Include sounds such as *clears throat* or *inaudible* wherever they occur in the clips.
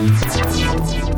Thank you.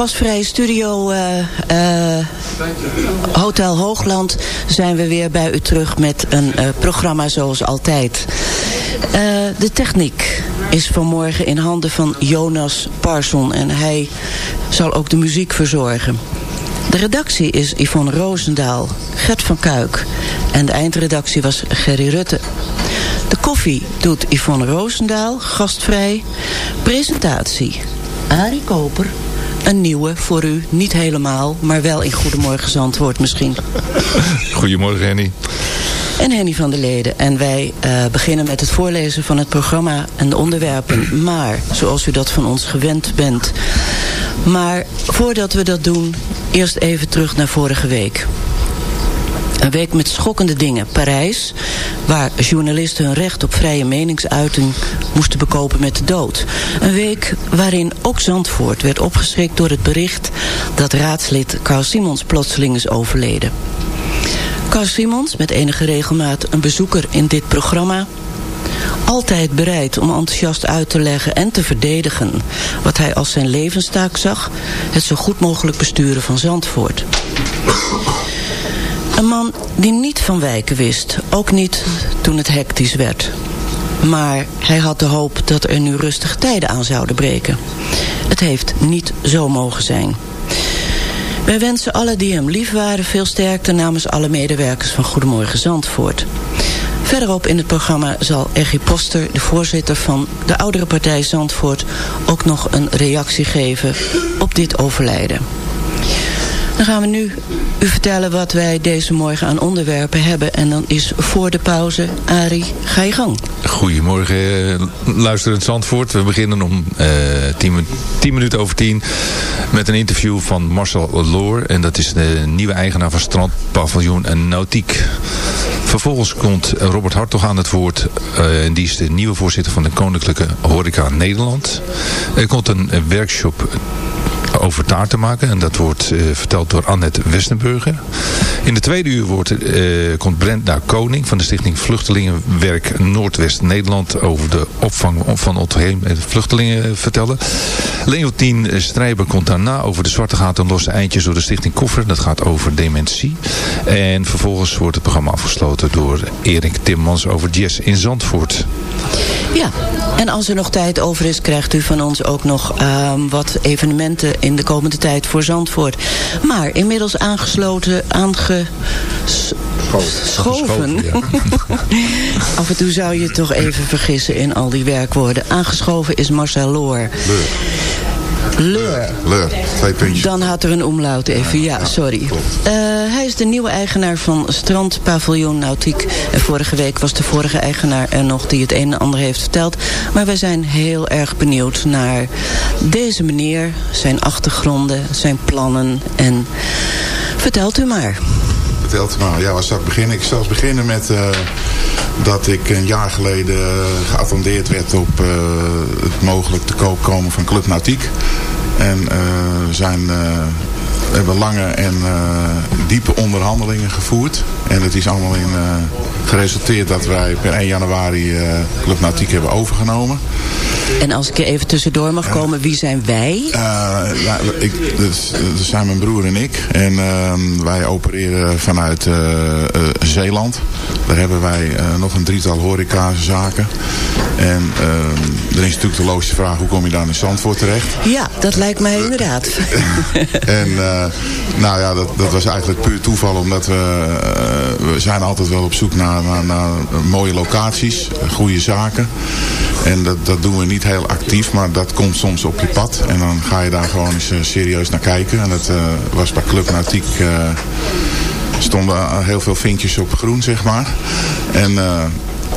Gastvrije studio uh, uh, Hotel Hoogland zijn we weer bij u terug met een uh, programma zoals altijd. de techniek is vanmorgen in handen van Jonas Parson en hij zal ook de muziek verzorgen. De redactie is Yvonne Roosendaal, Gert van Kuik en de eindredactie was Gerry Rutte. De koffie doet Yvonne Roosendaal, gastvrij. Presentatie, Arie Koper. Een nieuwe voor u, niet helemaal, maar wel in Goedemorgen Zandwoord misschien. *laughs* Goedemorgen Henny. En Henny van der Leden. En wij uh, beginnen met het voorlezen van het programma en de onderwerpen. *clears throat* Maar, zoals u dat van ons gewend bent. Maar voordat we dat doen, eerst even terug naar vorige week. Een week met schokkende dingen. Parijs, waar journalisten hun recht op vrije meningsuiting moesten bekopen met de dood. Een week waarin ook Zandvoort werd opgeschrikt door het bericht dat raadslid Carl Simons plotseling is overleden. Carl Simons, met enige regelmaat een bezoeker in dit programma... altijd bereid om enthousiast uit te leggen en te verdedigen... wat hij als zijn levenstaak zag... het zo goed mogelijk besturen van Zandvoort. Een man die niet van wijken wist, ook niet toen het hectisch werd. Maar hij had de hoop dat er nu rustige tijden aan zouden breken. Het heeft niet zo mogen zijn. Wij wensen alle die hem lief waren veel sterkte namens alle medewerkers van Goedemorgen Zandvoort. Verderop in het programma zal Ergie Poster, de voorzitter van de oudere partij Zandvoort, ook nog een reactie geven op dit overlijden. Dan gaan we nu u vertellen wat wij deze morgen aan onderwerpen hebben. En dan is voor de pauze, Arie, ga je gang. Goedemorgen, eh, luisterend Zandvoort. We beginnen om uh, tien, tien, minuten over tien met een interview van Marcel Loor. En dat is de nieuwe eigenaar van Strandpaviljoen en Nautiek. Vervolgens komt Robert Hartog aan het woord. Uh, en die is de nieuwe voorzitter van de Koninklijke Horeca Nederland. Er komt een workshop over taart te maken. En dat wordt uh, verteld door Annette Westenburger. In de tweede uur wordt, uh, komt Brenda Koning van de Stichting Vluchtelingenwerk Noordwest Nederland over de opvang van ontheem vluchtelingen vertellen. Leontien Strijber komt daarna over de zwarte gaten en losse eindjes door de Stichting Koffer. Dat gaat over dementie. En vervolgens wordt het programma afgesloten door Erik Timmans over jazz in Zandvoort. Ja, en als er nog tijd over is, krijgt u van ons ook nog uh, wat evenementen in de komende tijd voor Zandvoort. Maar inmiddels aangesloten, aangeschoven. Ja. *laughs* Af en toe zou je toch even vergissen in al die werkwoorden. Aangeschoven is Marcel Loor. Leur. Leur, twee puntjes. Dan had er een omlaut even, ja, sorry. Uh, hij is de nieuwe eigenaar van Strandpaviljoen Nautiek. En vorige week was de vorige eigenaar er nog die het een en ander heeft verteld. Maar wij zijn heel erg benieuwd naar deze meneer, zijn achtergronden, zijn plannen. En vertelt u maar. Vertelt u maar. Ja, waar zou ik beginnen? Ik zal beginnen met... Uh dat ik een jaar geleden geattendeerd werd op uh, het mogelijk te koop komen van Club Nautiek. En uh, zijn, uh, hebben lange en diepe onderhandelingen gevoerd. En het is allemaal in geresulteerd dat wij per 1 januari Club Nautiek hebben overgenomen. En als ik er even tussendoor mag komen, wie zijn wij? ja, ik, dus, dat zijn mijn broer en ik. En ehm, wij opereren vanuit Zeeland. Daar hebben wij nog een drietal horecazaken. En uh, er is natuurlijk de logische vraag, hoe kom je daar in Zandvoort terecht? Ja, dat lijkt mij inderdaad. *laughs* en uh, nou ja, dat, dat was eigenlijk puur toeval, omdat we, uh, we zijn altijd wel op zoek naar, naar, mooie locaties, goede zaken. En dat, dat doen we niet heel actief, maar dat komt soms op je pad. En dan ga je daar gewoon eens serieus naar kijken. En dat was bij Club Nautiek stonden heel veel vinkjes op groen, zeg maar. En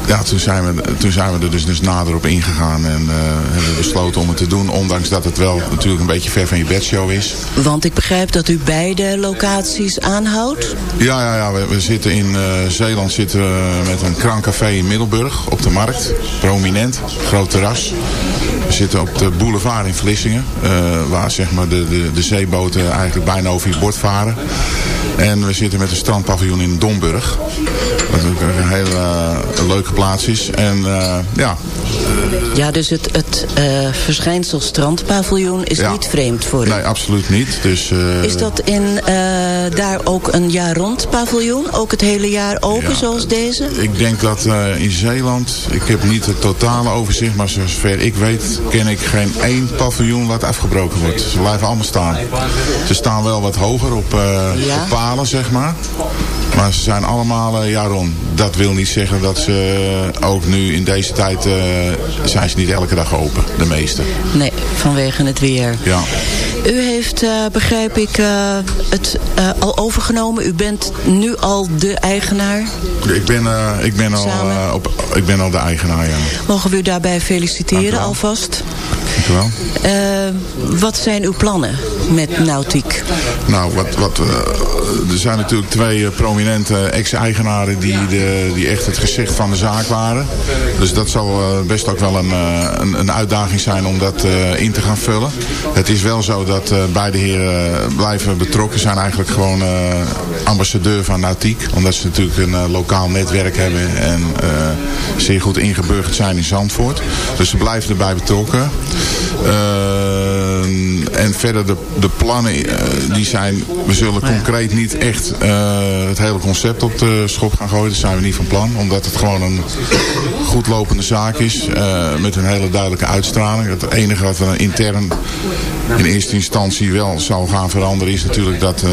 ja, toen zijn, we, toen zijn we er dus, dus nader op ingegaan en uh, hebben besloten om het te doen. Ondanks dat het wel natuurlijk een beetje ver van je bedshow is. Want ik begrijp dat u beide locaties aanhoudt? Ja, ja, ja we, we zitten in uh, Zeeland zitten we met een kraancafé in Middelburg op de markt. Prominent, groot terras. We zitten op de boulevard in Vlissingen. Uh, waar zeg maar de, de, de zeeboten eigenlijk bijna over je bord varen. En we zitten met een strandpaviljoen in Domburg. Dat is ook een heel leuk leuk geplaatst is. En ja. ja, dus het, het verschijnsel strandpaviljoen is niet vreemd voor u? Nee, absoluut niet. Dus, is dat in, daar ook een jaar rond paviljoen? Ook het hele jaar open zoals deze? Ik denk dat in Zeeland, ik heb niet het totale overzicht, maar zover ik weet ken ik geen één paviljoen wat afgebroken wordt. Ze blijven allemaal staan. Ze staan wel wat hoger op, ja. op palen, zeg maar. Maar ze zijn allemaal uh, jaar rond. Dat wil niet zeggen dat ze ook nu in deze tijd... Uh, zijn ze niet elke dag open, de meeste. Nee, vanwege het weer. Ja. U heeft, begrijp ik, het al overgenomen. U bent nu al de eigenaar? Ik ben, ik ben, al, op, ik ben al de eigenaar, ja. Mogen we u daarbij feliciteren alvast? Dank u wel. wat zijn uw plannen met Nautiek? Nou, wat, wat, er zijn natuurlijk twee prominente prominente ex-eigenaren die, die echt het gezicht van de zaak waren. Dus dat zal eh, best ook wel een, eh, een, een uitdaging zijn om dat eh, in te gaan vullen. Het is wel zo dat beide heren blijven betrokken zijn eigenlijk gewoon ambassadeur van Nautiek. Omdat ze natuurlijk een lokaal netwerk hebben en zeer goed ingeburgerd zijn in Zandvoort. Dus ze blijven erbij betrokken. Euh, en verder de, de plannen die zijn, we zullen concreet niet echt het hele concept op de schop gaan gooien. Dat zijn we niet van plan. Omdat het gewoon een goed lopende zaak is. Uh, met een hele duidelijke uitstraling. Het enige wat we intern in eerste instantie wel zal gaan veranderen... is natuurlijk dat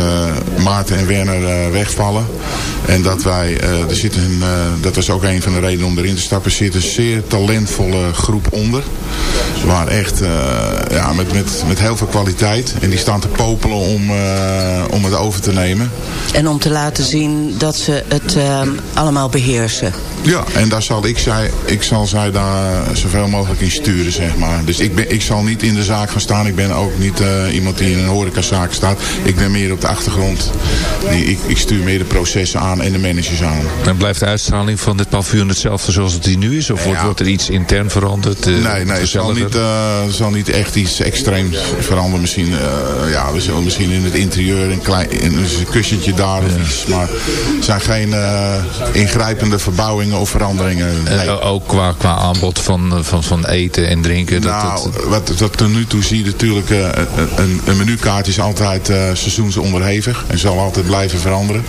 Maarten en Werner wegvallen. En dat wij, er zit een, dat was ook een van de redenen om erin te stappen... zit een zeer talentvolle groep onder. Waar echt, ja, met, met, met heel veel kwaliteit. En die staan te popelen om, om het over te nemen. En om te laten zien dat ze het uh, allemaal beheersen. Ja, en daar zal ik, zij, ik zal zij daar zoveel mogelijk in sturen, zeg maar. Dus ik, ben, ik zal niet in de zaak gaan staan. Ik ben ook niet uh, iemand die in een horecazaak staat. Ik ben meer op de achtergrond. Die, ik, ik stuur meer de processen aan en de managers aan. En blijft de uitstraling van dit paviljoen hetzelfde zoals het hier nu is? Of wordt, wordt er iets intern veranderd? Uh, nee, nee het zal niet, zal niet echt iets veranderen. Misschien, ja, we zullen misschien in het interieur een, klein, een kussentje daar of iets. Maar er zijn geen uh, ingrijpende verbouwingen of veranderingen. Nee. Uh, ook qua, qua aanbod van, eh, van, van eten en drinken? Nou, dat, wat, wat tot nu toe zie je natuurlijk... Uh, een, een menukaart is altijd seizoensonderhevig. En zal altijd blijven veranderen.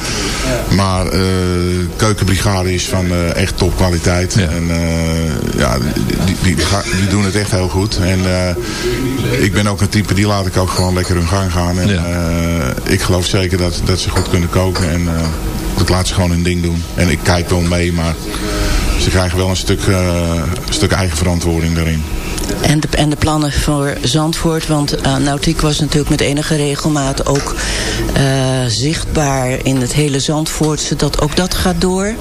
Maar keukenbrigade is van echt topkwaliteit. Ja. En ja, die, die, die, doen het echt heel goed. En ik ben ook een type, die laat ik ook gewoon lekker hun gang gaan. En ja. ik geloof zeker dat, dat ze goed kunnen koken. En ik laat ze gewoon hun ding doen. En ik kijk wel mee, maar ze krijgen wel een stuk, uh, een stuk eigen verantwoording daarin. En de, en de plannen voor Zandvoort, want uh, Nautiek was natuurlijk met enige regelmaat ook uh, zichtbaar in het hele Zandvoortse, dat ook dat gaat door?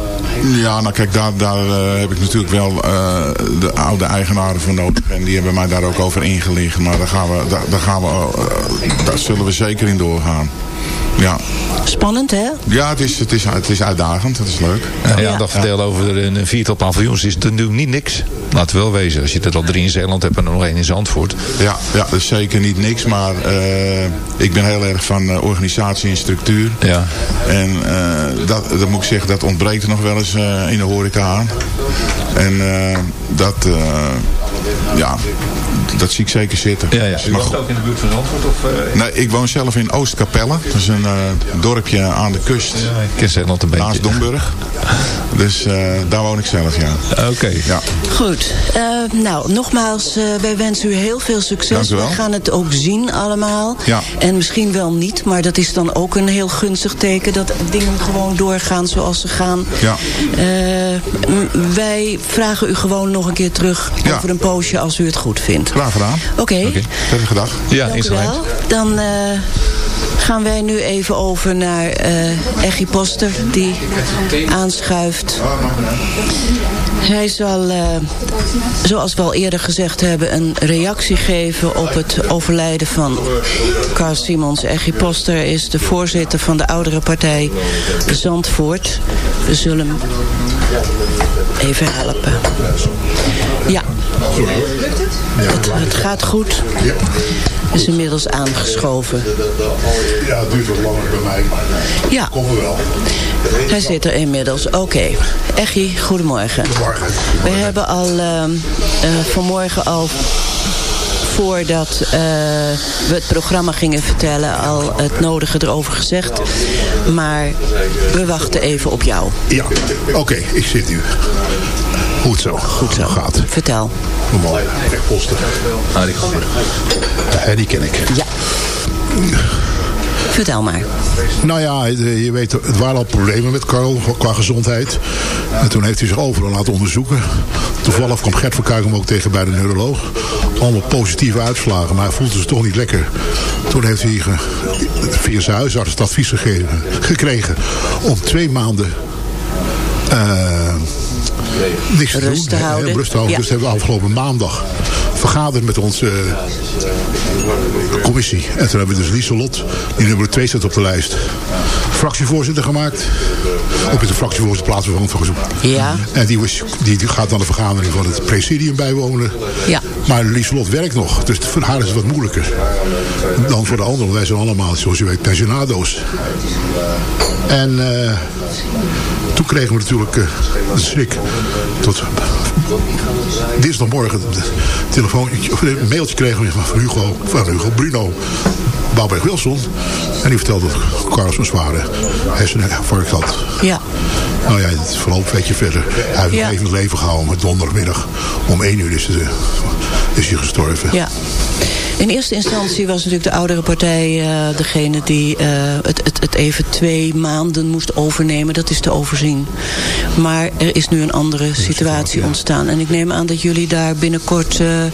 Ja, nou kijk, daar, daar uh, heb ik natuurlijk wel de oude eigenaren voor nodig en die hebben mij daar ook over ingelicht, maar daar, gaan we, daar, gaan we, daar zullen we zeker in doorgaan. Ja. Spannend, hè? Ja, het is, het is, het is uitdagend. Het is leuk. Ja, ja, dat vertellen over een viertal paviljoens is natuurlijk niet niks. Laten we wel wezen. Als je er al drie in Zeeland hebt en er nog één in Zandvoort. Ja, ja dat is zeker niet niks. Maar uh, ik ben heel erg van uh, organisatie en structuur. Ja. En uh, dat, dat moet ik zeggen, dat ontbreekt er nog wel eens in de horeca aan. En dat ja, dat zie ik zeker zitten. Ja, ja. U woont ook in de buurt van Zandvoort? Of, uh... Nee, ik woon zelf in Oostkapelle. Dat is een uh, dorpje aan de kust. Ja, ik ken een beetje. Naast Domburg. Dus uh, daar woon ik zelf, ja. Oké. Okay. Ja. Goed. nou, nogmaals, wij wensen u heel veel succes. We gaan het ook zien allemaal. Ja. En misschien wel niet, maar dat is dan ook een heel gunstig teken... dat dingen gewoon doorgaan zoals ze gaan. Ja. wij vragen u gewoon nog een keer terug ja. over een poosje als u het goed vindt. Graag gedaan. Oké. Okay. okay. Ja, Dank wel. Dan uh, gaan wij nu even over naar uh, Eggy Poster, die aanschuift. Hij zal, uh, zoals we al eerder gezegd hebben, een reactie geven op het overlijden van Carl Simons. Eggy Poster is de voorzitter van de oudere partij Zandvoort. We zullen hem even helpen. Ja. Het, het gaat goed. Is inmiddels aangeschoven. Ja, het duurt wat langer bij mij, maar Ja. komen we wel. Hij zit er inmiddels. Oké. Echie, goedemorgen. Goedemorgen. We hebben al ehm, eh, vanmorgen al voordat eh, we het programma gingen vertellen al het nodige erover gezegd. Maar we wachten even op jou. Ja, oké, ik zit nu. Goed zo. Goed zo. Gaat. Vertel. Mooi. Wegposten. Ah, die komt Ja, die ken ik. Ja. Vertel maar. Nou ja, eh, je weet, het waren al problemen met Carl qua gezondheid. En toen heeft hij zich overal laten onderzoeken. Toevallig kwam Gert van Kuik hem ook tegen bij de neuroloog. Allemaal positieve uitslagen, maar hij voelde zich toch niet lekker. Toen heeft hij via zijn huisarts het advies gegeven, gekregen om twee maanden eh, niks te Rust doen. te hè, houden. Rust te houden. Ja. Dus hebben we afgelopen maandag vergaderd met onze eh, commissie. En toen hebben we dus Lieselot, die nummer 2 staat op de lijst, fractievoorzitter gemaakt. Ook met de fractievoorzitter plaatsvervangend van. Ja. En die, was, die, die gaat dan de vergadering van het presidium bijwonen. Ja. Maar Lieselot werkt nog, dus voor haar is het wat moeilijker. Dan voor de anderen, wij zijn allemaal, zoals je weet, pensionado's. En eh, toen kregen we natuurlijk eh, een schrik. Tot dinsdagmorgen een telefoon, of een mailtje kregen we van Hugo, van Hugo Bruno. Bouwberg Wilson. En die vertelde dat Carlos een zware herseninfarct had. Ja. Nou ja, het verloopt een beetje verder. Hij heeft Ja. even het leven gehouden. Maar donderdagmiddag om 1 uur is, het, eh, is hij gestorven. Ja. In eerste instantie was natuurlijk de oudere partij eh, degene die eh, het, het, het even twee maanden moest overnemen. Dat is te overzien. Maar er is nu een andere situatie ontstaan. En ik neem aan dat jullie daar binnenkort eh, de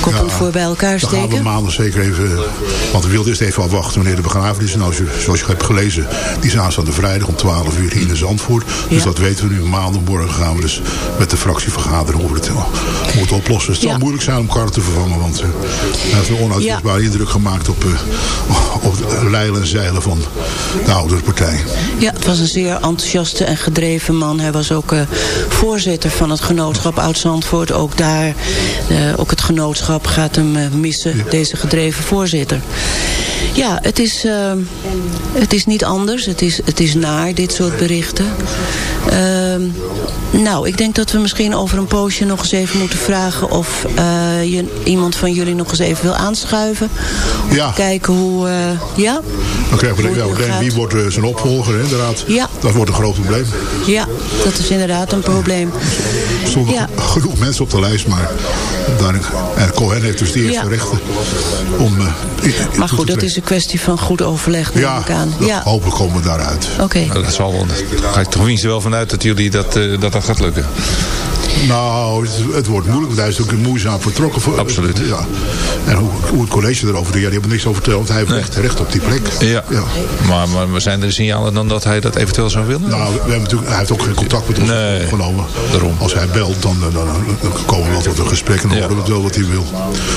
koppen Ja, voor bij elkaar gaan we steken. maandag zeker even... Want we wilden eerst even afwachten wanneer de begrafenis is. Zo- zoals je hebt gelezen, die is aanstaande vrijdag om 12 uur hier in Zandvoort. Dus Ja. dat weten we nu. Maandag morgen gaan we dus met de fractie vergaderen we het hoe het oplossen. Het zal Ja. moeilijk zijn om Karl te vervangen. Want eh, hij heeft een onuitwisbare indruk gemaakt op, eh, op de lijlen en zeilen van de oudere partij. Ja, het was een zeer enthousiaste en gedreven man. Hij was ook eh, voorzitter van het genootschap Oud-Zandvoort. Ook daar, eh, ook het genootschap gaat hem eh, missen, deze gedreven voorzitter. Ja, het is, eh, het is niet anders. Het is, het is naar, dit soort berichten. Ehm, nou, ik denk dat we misschien over een poosje nog eens even moeten vragen... of eh, je, iemand van jullie nog eens even wil aanschuiven. Om Ja. te kijken hoe... eh, ja? Dan krijgen we Hoe de, het ja, nu we- gaat. wie wordt eh, zijn opvolger, inderdaad. Ja. Dat wordt een groot probleem. Ja, dat is inderdaad een probleem. Er stonden Ja. genoeg mensen op de lijst, maar daar, en Cohen heeft dus de eerste Ja. rechten om... eh, in- in toe Maar goed, dat is een kwestie van goed overleg, neem Ja, ik aan. dat- Ja, oké. hopelijk komen we daaruit. Nou, dat zal wel. Ga ik tenminste wel vanuit dat jullie dat, eh, dat, dat gaat lukken. Nou, het, het wordt moeilijk, want hij is natuurlijk moeizaam vertrokken. Voor, Absoluut. Ja. En hoe, hoe het college erover doet, ja, die hebben niks over verteld, want hij heeft recht, recht op die plek. Ja. ja. Maar, maar zijn er signalen dan dat hij dat eventueel zou willen? Nou, we hebben natuurlijk, hij heeft ook geen contact met ons Nee, opgenomen. daarom. Als hij belt, dan, dan, dan, dan komen we wel tot een gesprek en dan Ja. horen we wel wat hij wil.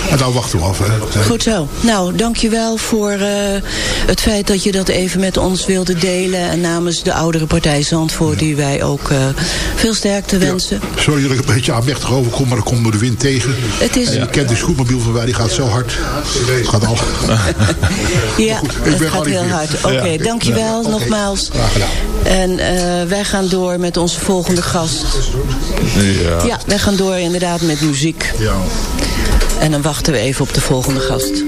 En dan wachten we af. Hè. Goed zo. Nou, dankjewel voor eh, het feit dat je dat even met ons wilde delen. En namens de oudere partij Zandvoort, die wij ook eh, veel sterkte wensen. Ja. Sorry dat ik een beetje aanmächtig overkom, maar er komt door de wind tegen. Het is- En je kent de scootmobiel van wij, die gaat zo hard. Het gaat al. *laughs* Ja, goed, ik het ben gaat heel hard. Oké, Ja. dankjewel nogmaals. Graag gedaan. En eh, wij gaan door met onze volgende gast. Ja. Ja, wij gaan door inderdaad met muziek. Ja. En dan wachten we even op de volgende gast.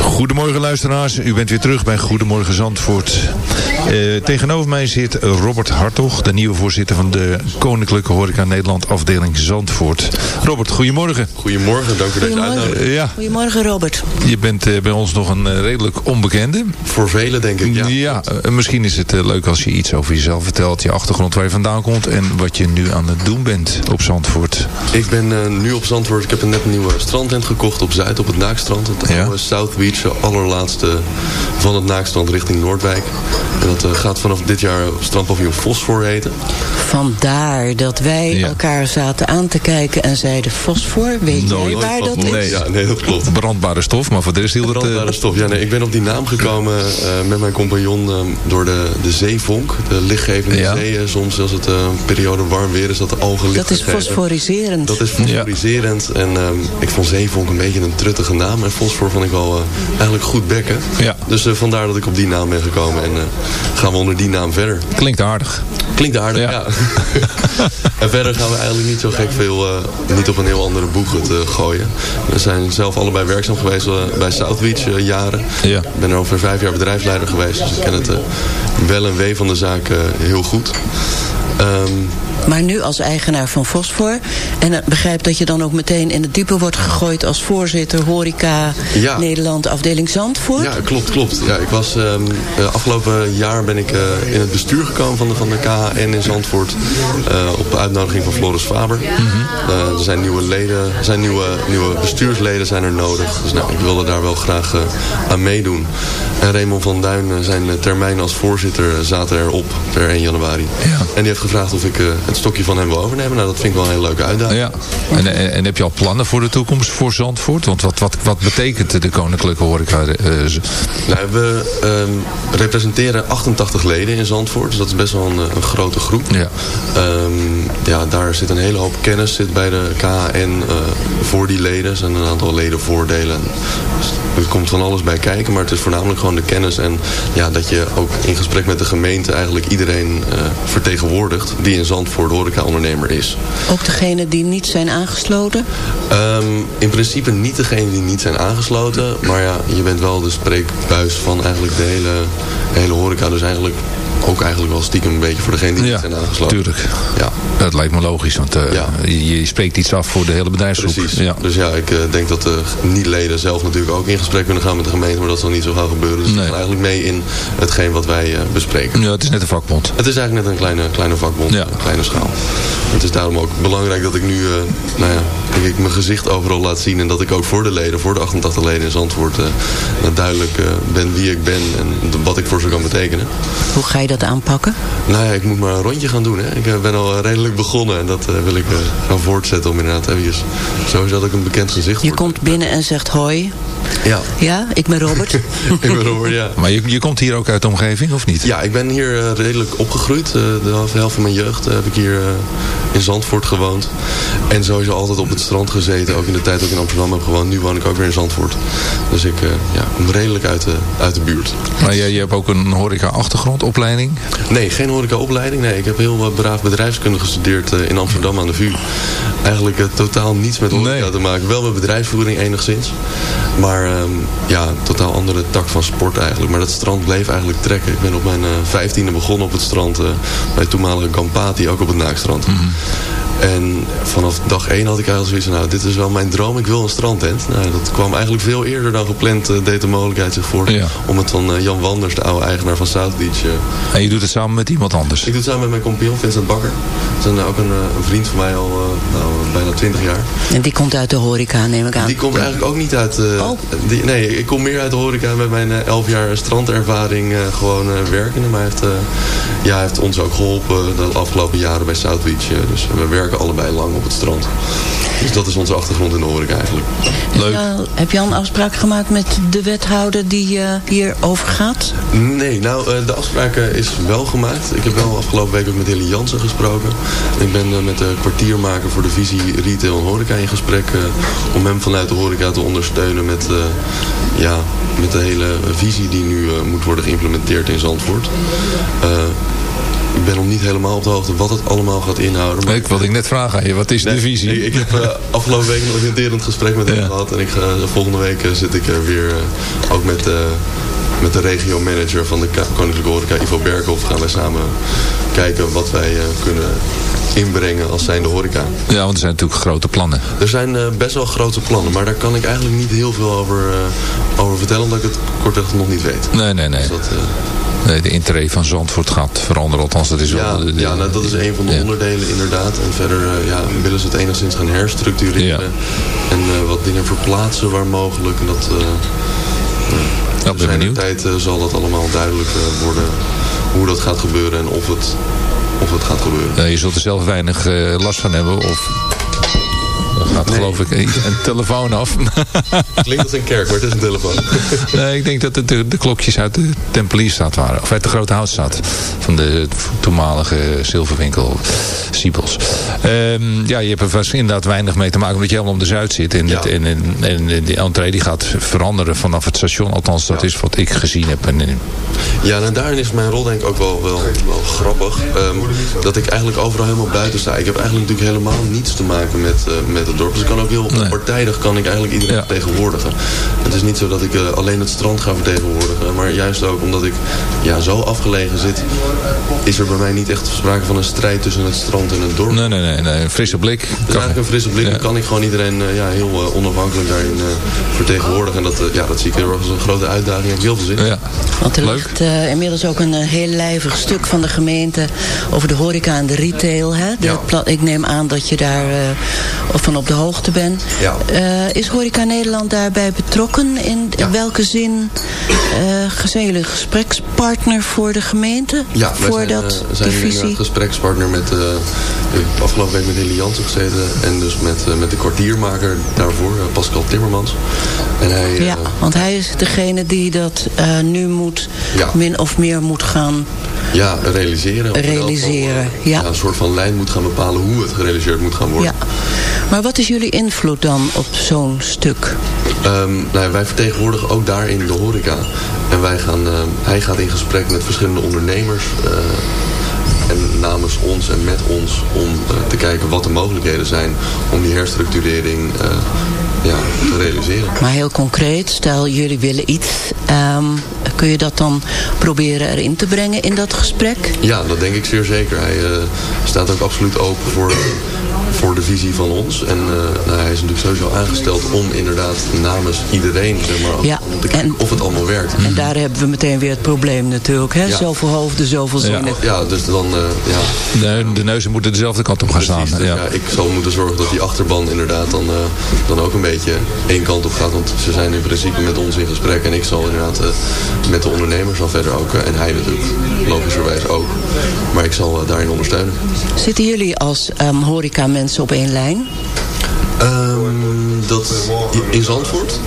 Goedemorgen luisteraars, u bent weer terug bij Goedemorgen Zandvoort. Eh, tegenover mij zit Robert Hartog, de nieuwe voorzitter van de Koninklijke Horeca Nederland afdeling Zandvoort. Robert, goedemorgen. Goedemorgen, dank voor deze uitnodiging. Ja, Goedemorgen Robert. je bent eh, bij ons nog een eh, redelijk onbekende. Voor velen denk ik, ja. Ja, misschien is het leuk als je iets over jezelf vertelt, je achtergrond waar je vandaan komt en wat je nu aan het doen bent op Zandvoort. Ik ben eh, nu op Zandvoort. Ik heb een net een nieuwe strandtent gekocht op Zuid, op het Naakstrand. Het Ja. oude South Beach, de allerlaatste van het Naakstrand richting Noordwijk. En dat eh, gaat vanaf dit jaar strandpaviljoen Fosfor heten. Vandaar dat wij Ja. elkaar zaten aan te kijken en zeiden... Fosfor, weet jij waar dat is? Nee. Ja, nee, dat klopt. Brandbare stof, maar voor de rest hield het... eh, Brandbare stof. Ja, nee, ik ben op die naam gekomen eh, met mijn compagnon door de, de zeevonk. De lichtgevende Ja. zeeën. Soms als het eh, een periode warm weer is, dat de algen licht Dat is fosforiserend. Dat is fosforiserend. En ehm, ik vond zeevonk een beetje een truttige naam. En fosfor vond ik wel eh, eigenlijk goed bekken. Ja. Dus eh, vandaar dat ik op die naam ben gekomen. En eh, gaan we onder die naam verder. Klinkt aardig. Klinkt aardig, Ja. ja. *laughs* en verder gaan we eigenlijk niet zo gek veel, eh, niet op een heel andere boeg het eh, gooien. We zijn zelf allebei werkzaam geweest eh, bij South Beach eh, jaren. Ja. Ik ben er over vijf jaar bedrijfsleider geweest. Dus ik ken het wel en wee van de zaak heel goed. Ehm, Maar nu als eigenaar van Fosfor. En ik begrijp dat je dan ook meteen in het diepe wordt gegooid... als voorzitter Horeca Ja. Nederland afdeling Zandvoort. Ja, klopt, klopt. Ja, ik was, ehm, eh, afgelopen jaar ben ik eh, in het bestuur gekomen van de, van de KHN in Zandvoort. eh, op uitnodiging van Floris Faber. Eh, er zijn nieuwe leden, er zijn nieuwe, nieuwe bestuursleden zijn er nodig. Dus nou, ik wilde daar wel graag aan meedoen. En Raymond van Duin, zijn termijn als voorzitter, zaten erop per 1 januari. En die heeft gevraagd of ik eh, het stokje van hem wil overnemen. Nou, dat vind ik wel een hele leuke uitdaging. Ja. En, en, en heb je al plannen voor de toekomst voor Zandvoort? Want wat, wat, wat betekent de Koninklijke Horeca? Nou, we ehm, representeren 88 leden in Zandvoort. Dus dat is best wel een, eh, een grote groep. Ja. Ehm, ja, daar zit een hele hoop kennis zit bij de KHN eh, voor die leden. Er zijn een aantal ledenvoordelen. Dus er komt van alles bij kijken. Maar het is voornamelijk gewoon de kennis. En ja, dat je ook in gesprek met de gemeente eigenlijk iedereen vertegenwoordigt. Die in Zandvoort horeca-ondernemer is. Ook degenen die niet zijn aangesloten. Ehm, in principe niet degene die niet zijn aangesloten. Maar ja, je bent wel de spreekbuis van eigenlijk de hele, hele horeca. Dus eigenlijk ook eigenlijk wel stiekem een beetje voor degene die niet zijn aangesloten. Tuurlijk. Ja. Dat lijkt me logisch, want eh, je, je spreekt iets af voor de hele bedrijfsgroep. Precies. Ja. Dus ja, ik eh, denk dat de niet-leden zelf natuurlijk ook in gesprek kunnen gaan met de gemeente. Maar dat zal niet zo gauw gebeuren. Dus die gaan eigenlijk mee in hetgeen wat wij eh, bespreken. ja, het is net een vakbond. Het is eigenlijk net een kleine, kleine vakbond, een kleine schaal. Het is daarom ook belangrijk dat ik nu nou ja, denk ik, mijn gezicht overal laat zien. En dat ik ook voor de leden, voor de 88 leden in Zandvoort, eh, duidelijk eh, ben wie ik ben en wat ik voor ze kan betekenen. Hoe ga je dat aanpakken? Nou ja, ik moet maar een rondje gaan doen. Hè. Ik eh, ben al redelijk begonnen en dat eh, wil ik eh, gaan voortzetten om inderdaad even sowieso dat ik een bekend gezicht Je word. komt binnen en zegt hoi. Ja. Ja, ik ben Robert. *laughs* ik ben Robert, ja. Maar je, je komt hier ook uit de omgeving, of niet? Ja, ik ben hier redelijk opgegroeid. Eh, de helft van mijn jeugd heb ik hier eh, in Zandvoort gewoond. En sowieso altijd op het strand gezeten. Ook in de tijd dat ik in Amsterdam heb gewoond. Nu woon ik ook weer in Zandvoort. Dus ik eh, ja, kom redelijk uit de, uit de buurt. Maar je, je hebt ook een horeca-achtergrondopleiding? Nee, geen horecaopleiding. Nee, ik heb heel braaf bedrijfskunde gestudeerd eh, in Amsterdam aan de VU. Eigenlijk eh, totaal niets met horeca te maken. Wel met bedrijfsvoering enigszins. Maar ehm, ja, totaal andere tak van sport eigenlijk. Maar dat strand bleef eigenlijk trekken. Ik ben op mijn vijftiende begonnen op het strand. bij toenmalige Gampati, ook op het Naakstrand. En vanaf dag één had ik eigenlijk zoiets van, nou, dit is wel mijn droom, ik wil een strandtent. Nou, dat kwam eigenlijk veel eerder dan gepland, eh, deed de mogelijkheid zich voor. Om het van eh, Jan Wanders, de oude eigenaar van South Beach. eh, En je doet het samen met iemand anders? ik doe het samen met mijn compagnon Vincent Bakker. Dat is een, ook een, eh, een vriend van mij al eh, nou, bijna twintig jaar. En die komt uit de horeca, neem ik aan. Die komt eigenlijk ook niet uit... eh, die, nee, ik kom meer uit de horeca met mijn elf jaar strandervaring eh, gewoon eh, werkende. Maar hij heeft, eh, ja, hij heeft ons ook geholpen de afgelopen jaren bij South Beach. dus we werken allebei lang op het strand. Dus dat is onze achtergrond in de horeca eigenlijk. Leuk. Ja, heb je al een afspraak gemaakt met de wethouder die eh, hier over gaat? Nee, nou, eh, de afspraak eh, is wel gemaakt. Ik heb wel afgelopen week ook met Hilly Jansen gesproken. Ik ben eh, met de kwartiermaker voor de visie retail en horeca in gesprek... eh, om hem vanuit de horeca te ondersteunen met, eh, ja, met de hele visie die nu eh, moet worden geïmplementeerd in Zandvoort. Eh, ik ben nog niet helemaal op de hoogte wat het allemaal gaat inhouden. Maar Ik wilde ik net vragen aan je, wat is de visie? Ik, ik heb eh, afgelopen week een oriënterend gesprek met hem gehad. En ik ga, volgende week eh, zit ik er weer eh, ook met, eh, met de regio-manager van de Koninklijke Horeca, Ivo Berghoff, gaan wij samen kijken wat wij eh, kunnen inbrengen als zijnde horeca. Ja, want er zijn natuurlijk grote plannen. Er zijn eh, best wel grote plannen, maar daar kan ik eigenlijk niet heel veel over, eh, over vertellen, omdat ik het kortweg nog niet weet. Nee, nee, nee. Dus dat, Nee, de intree van Zandvoort gaat veranderen. Althans, dat is ja, wel... de- de- ja nou, dat is een van de ja. onderdelen inderdaad. En verder ja, willen ze het enigszins gaan herstructureren. En wat dingen verplaatsen waar mogelijk. En dat, ben zijn tijd eh, zal dat allemaal duidelijk eh, worden hoe dat gaat gebeuren en of het, of het gaat gebeuren. Je zult er zelf weinig eh, last van hebben. Of geloof ik een, telefoon af. *laughs* Klinkt als een kerk, maar het is een telefoon. *laughs* nee, ik denk dat het de, de klokjes uit de Tempelierstraat waren. Of uit de Grote Houtstraat. Van de toenmalige zilverwinkel Siebels. Ehm, ja, je hebt er vast inderdaad weinig mee te maken. Omdat je helemaal om de Zuid zit. En, het, en, en, en die entree die gaat veranderen vanaf het station. Althans, dat is wat ik gezien heb. En, Ja, en daarin is mijn rol denk ik ook wel, wel, wel grappig. Ehm, dat ik eigenlijk overal helemaal buiten sta. Ik heb eigenlijk natuurlijk helemaal niets te maken met, eh, met het dorp. Dus ik kan ook heel partijdig kan ik eigenlijk iedereen vertegenwoordigen. Het is niet zo dat ik eh, alleen het strand ga vertegenwoordigen. Maar juist ook omdat ik ja, zo afgelegen zit... is er bij mij niet echt sprake van een strijd tussen het strand en het dorp. nee, nee, nee, nee. Een frisse blik. Eigenlijk een frisse blik. Dan kan ik gewoon iedereen eh, ja, heel eh, onafhankelijk daarin eh, vertegenwoordigen. En dat, eh, ja, dat zie ik heel erg als een grote uitdaging. Daar heb ik heel veel zin in. Ja. Want er ligt eh, inmiddels ook een heel lijvig stuk van de gemeente over de horeca en de retail. Hè? De ik neem aan dat je daar eh, van op de hoogte bent. Ja. Eh, is Horeca Nederland daarbij betrokken? In, welke zin zijn jullie een gesprekspartner voor de gemeente? Ja, voor zijn, dat, eh, zijn die nu visie? inderdaad gesprekspartner met... heb afgelopen week met Hilly Jansen gezeten. En dus met, met de kwartiermaker daarvoor, Pascal Timmermans. En hij, Ja, want hij is degene die dat nu moet, Ja. min of meer moet gaan ja, realiseren. Realiseren. eh, Ja. Een soort van lijn moet gaan bepalen hoe het gerealiseerd moet gaan worden. Ja. Maar wat is jullie invloed dan op zo'n stuk? Ehm, nou ja, wij vertegenwoordigen ook daarin de horeca. En wij gaan, ehm, hij gaat in gesprek met verschillende ondernemers. eh, en namens ons en met ons om eh, te kijken wat de mogelijkheden zijn om die herstructurering eh, ja, te realiseren. Maar heel concreet, stel jullie willen iets. ehm, kun je dat dan proberen erin te brengen in dat gesprek? Ja, dat denk ik zeer zeker. Hij eh, staat ook absoluut open voor, voor de visie van ons. En eh, nou, hij is natuurlijk sowieso aangesteld om inderdaad namens iedereen zeg maar, Ja, om te kijken of het allemaal werkt. En daar hebben we meteen weer het probleem natuurlijk. Hè? Ja. Zoveel hoofden, zoveel zinnen. Ja, dus dan... eh, ja, De, de neuzen moeten dezelfde kant op gaan staan. Dus Ja. ja, ik zal moeten zorgen dat die achterban inderdaad dan, eh, dan ook een beetje één kant op gaat. Want ze zijn in principe met ons in gesprek. En ik zal inderdaad eh, met de ondernemers dan verder ook. eh, en hij natuurlijk logischerwijs ook. Maar ik zal eh, daarin ondersteunen. Zitten jullie als ehm, horeca mensen op één lijn? Ehm, dat in Zandvoort?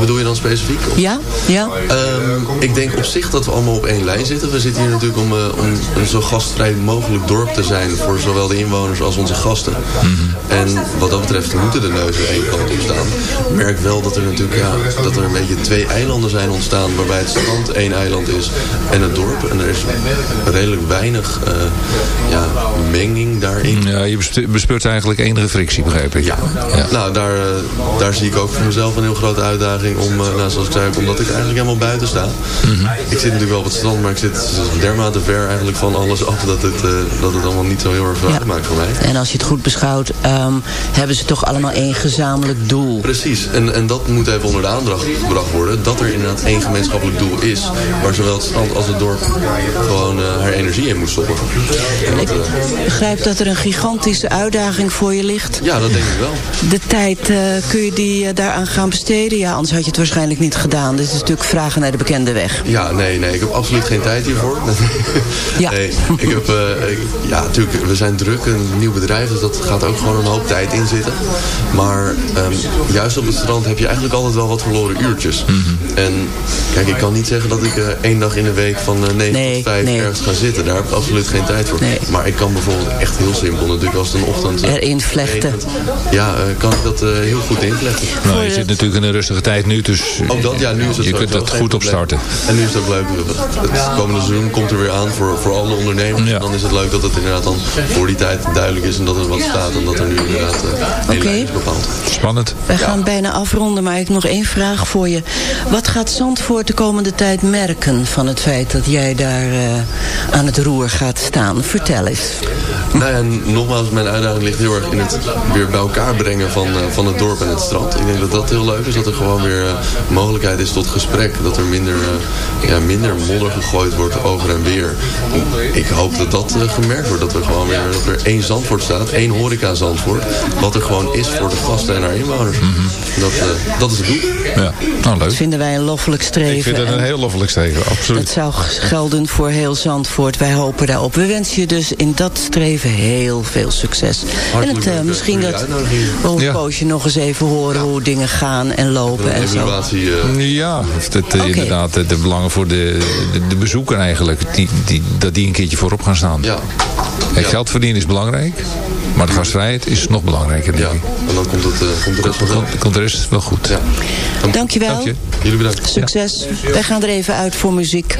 Bedoel je dan specifiek? Of- Ja? Ja? Ehm, ik denk op zich dat we allemaal op één lijn zitten. We zitten hier natuurlijk om, eh, om een zo gastvrij mogelijk dorp te zijn voor zowel de inwoners als onze gasten. En wat dat betreft moeten de neuzen één kant op staan. Ik merk wel dat er natuurlijk ja, dat er een beetje twee eilanden zijn ontstaan waarbij het strand één eiland is en het dorp. En er is redelijk weinig eh, ja, menging daarin. Ja, je bespe- bespeurt eigenlijk enige frictie, begrijp ik. Ja. Nou, daar, eh, daar zie ik ook voor mezelf een heel grote uitdaging. Om, eh, nou, zoals ik zei, omdat ik eigenlijk helemaal buiten sta. Ik zit natuurlijk wel op het strand, maar ik zit dermate ver eigenlijk van alles af dat het, eh, dat het allemaal niet zo heel erg veel uitmaakt voor mij. En als je het goed beschouwt, ehm, hebben ze toch allemaal één gezamenlijk doel. Precies, en, en dat moet even onder de aandacht gebracht worden. Dat er inderdaad één gemeenschappelijk doel is. Waar zowel het strand als het dorp gewoon haar energie in moet stoppen. En Ik begrijp dat er een gigantische uitdaging voor je ligt. ja, dat denk ik wel. De tijd, eh, kun je die eh, daaraan gaan besteden? Ja, anders had je het waarschijnlijk niet gedaan. Dit is natuurlijk vragen naar de bekende weg. Ja, nee, nee, ik heb absoluut geen tijd hiervoor. *laughs* Ja. Nee, ik heb, eh, ik- ja, natuurlijk, we zijn druk, een nieuw bedrijf, dus dat gaat ook gewoon een hoop tijd in zitten. Maar ehm, juist op het strand heb je eigenlijk altijd wel wat verloren uurtjes. En kijk, ik kan niet zeggen dat ik eh, één dag in de week van eh 9 tot 5 nee. ergens ga zitten. Daar heb ik absoluut geen tijd voor. Maar ik kan bijvoorbeeld echt heel simpel, natuurlijk als het een ochtend... Erin vlechten. Ja, eh, kan ik dat eh, heel goed invlechten. Nou, je zit natuurlijk in een rustige tijd nu, dus Ook dat, ja, nu is het je kunt het geen goed opstarten. En nu is het ook leuk. Het komende seizoen komt er weer aan voor, voor alle ondernemers. En dan is het leuk dat het inderdaad dan voor die tijd duidelijk is en dat er wat staat. En dat er nu inderdaad uh, een Oké. is bepaald. Spannend. Wij gaan bijna afronden, maar ik heb nog één vraag voor je. Wat gaat Zandvoort de komende tijd merken van het feit dat jij daar eh, aan het roer gaat staan? Vertel eens. Nou ja, nogmaals, mijn uitdaging ligt heel erg in het weer bij elkaar brengen van, uh, van het dorp en het strand. Ik denk dat dat heel leuk is, dat er gewoon weer uh, mogelijkheid is tot gesprek. Dat er minder, uh, ja, minder modder gegooid wordt over en weer. Ik hoop dat dat gemerkt wordt, dat er gewoon weer dat er één Zandvoort staat, één horeca Zandvoort. Wat er gewoon is voor de gasten en haar inwoners. Mm -hmm. dat, dat is het doel. Ja, nou leuk. Dat vinden wij een loffelijk streven. Ik vind het een heel loffelijk streven, absoluut. Dat zou gelden voor heel Zandvoort. Wij hopen daarop. We wensen je dus in dat streven heel veel succes. Hartelijk en het, uh, misschien dat we een ja. poosje nog eens even horen ja. hoe dingen gaan en lopen en zo. Uh... Ja, dat, uh, okay. inderdaad de belangen voor de, de, de, bezoeker eigenlijk. Die, die, dat die een keertje voorop gaan staan. Ja. Het geld verdienen is belangrijk. Maar de gastvrijheid is nog belangrijker, denk ik. Ja, en dan komt, het, komt de rest wel komt, komt de rest wel goed. Ja. Dankjewel. Dank je. Jullie bedankt. Succes. Ja. Wij gaan er even uit voor muziek.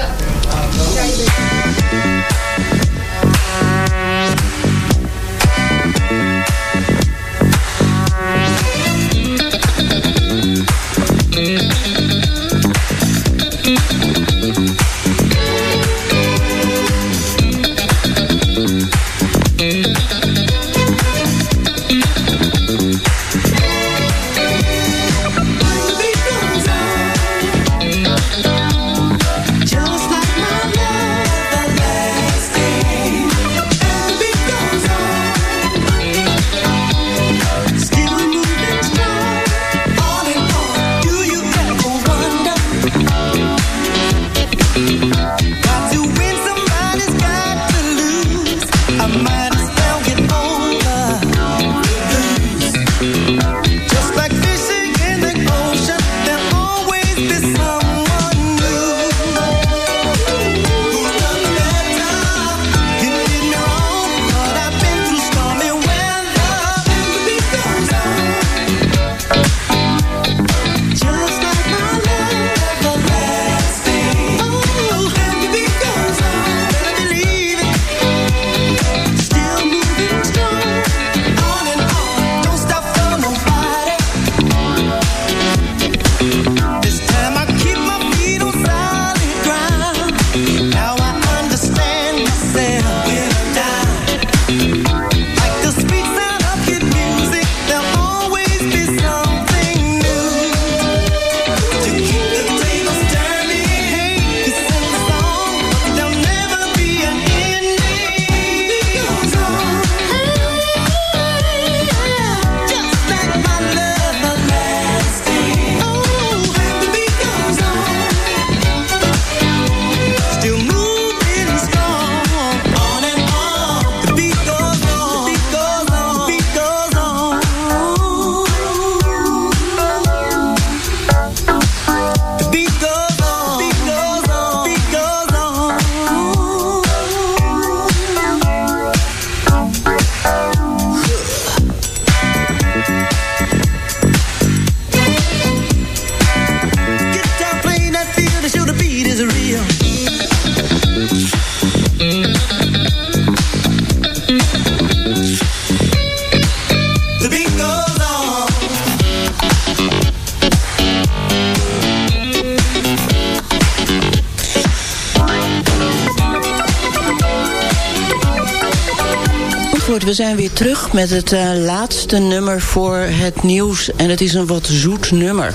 Terug met het uh, laatste nummer voor het nieuws. En het is een wat zoet nummer.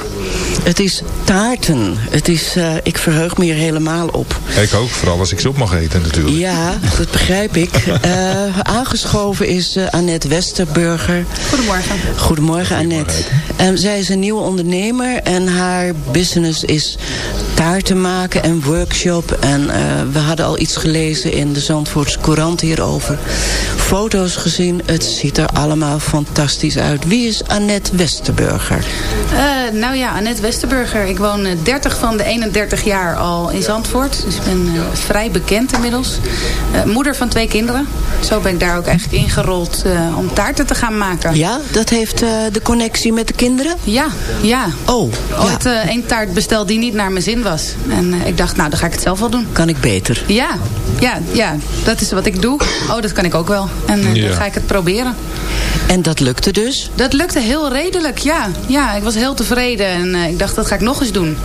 Het is taarten. Het is, uh, ik verheug me hier helemaal op. Ik ook, vooral als ik ze op mag eten natuurlijk. Ja, dat begrijp ik. Uh, *laughs* aangeschoven is Annette Westerburger. Goedemorgen. Goedemorgen Annette. Um, zij is een nieuwe ondernemer en haar business is taarten maken en workshop. En uh, we hadden al iets gelezen in de Zandvoortse Courant hierover. Foto's gezien, het ziet er allemaal fantastisch uit. Wie is Annette Westerburger? Uh, nou ja, Annette Westerburger. Ik woon eh, 30 van de 31 jaar al in Zandvoort. Dus ik ben eh, vrij bekend inmiddels. Eh, moeder van twee kinderen. Zo ben ik daar ook eigenlijk ingerold eh, om taarten te gaan maken. Ja, dat heeft eh, de connectie met de kinderen? Ja, ja. Oh, Ooit eh één taart besteld die niet naar mijn zin was. En eh, ik dacht, nou, dan ga ik het zelf wel doen. Kan ik beter? Ja, ja, ja. Dat is wat ik doe. Oh, dat kan ik ook wel. En eh, Ja. dan ga ik het proberen. En dat lukte dus? Dat lukte heel redelijk, ja. Ja, ik was heel tevreden en eh, ik dacht, dat ga ik nog eens doen.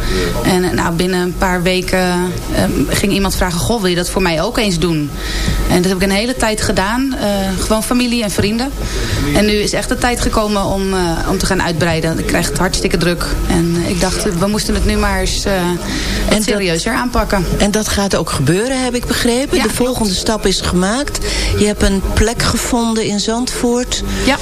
En eh, nou, binnen een paar weken eh, ging iemand vragen... Goh, wil je dat voor mij ook eens doen? En dat heb ik een hele tijd gedaan. gewoon familie en vrienden. En nu is echt de tijd gekomen om, om te gaan uitbreiden. Ik krijg het hartstikke druk. En ik dacht, we moesten het nu maar eens wat serieuzer aanpakken. En dat gaat ook gebeuren, heb ik begrepen. de volgende stap is gemaakt. Je hebt een plek gevonden in Zandvoort. Ja.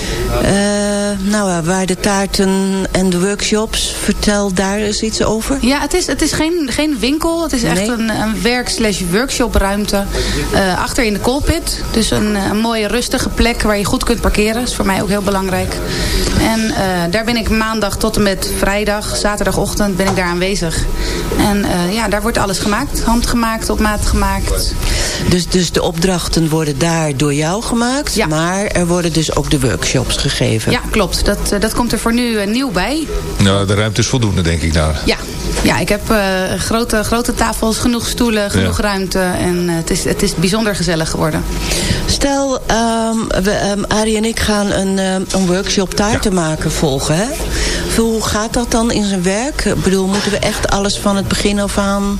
nou, waar de taarten en de workshops. Vertel daar eens iets over. Ja, het is, het is geen, geen winkel. Het is echt een, een werk slash workshopruimte. eh, achter in de Colpit. Dus een, eh, een mooie rustige plek waar je goed kunt parkeren. Dat is voor mij ook heel belangrijk. En eh, daar ben ik maandag tot en met vrijdag, zaterdagochtend ben ik daar aanwezig. En ja, daar wordt alles gemaakt. Handgemaakt, op maat gemaakt. Dus, dus de opdrachten worden daar door jou gemaakt. Maar er worden dus ook de workshops gegeven. Ja, klopt. Dat, dat komt er voor nu nieuw bij. Nou, de ruimte is voldoende, denk ik daar. Ja, ja ik heb eh, grote, grote tafels, genoeg stoelen, genoeg Ja. ruimte. En eh, het, is, het is bijzonder gezellig geworden. Stel, ehm, we, ehm, Arie en ik gaan een, ehm, een workshop taarten maken volgen. Hè? Hoe gaat dat dan in zijn werk? Ik bedoel, moeten we echt alles van het begin af aan...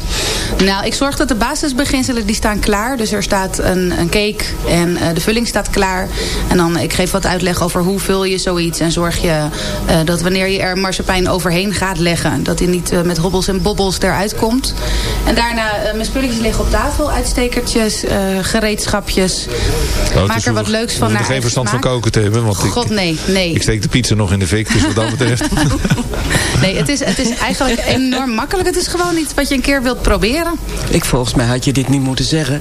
Nou, ik zorg dat de basisbeginselen die staan klaar. Dus er staat een, een cake en eh, de vulling staat klaar. En dan, ik geef wat uitleg over hoe vul je zoiets. En zorg je eh, dat wanneer je er marsepein overheen gaat leggen... dat hij niet eh, met hobbels en bobbels eruit komt. En daarna, eh, mijn spulletjes liggen op tafel. Uitstekertjes, eh, gereedschapjes. Nou, Maak er wat leuks van naar naar geen verstand van koken te hebben. Want God, ik, nee, nee. ik steek de pizza nog in de fik. Dus wat dat betreft. *laughs* Nee, het is, het is eigenlijk enorm makkelijk. Het is gewoon iets wat je een keer wilt proberen. Ik, volgens mij had je dit niet moeten zeggen.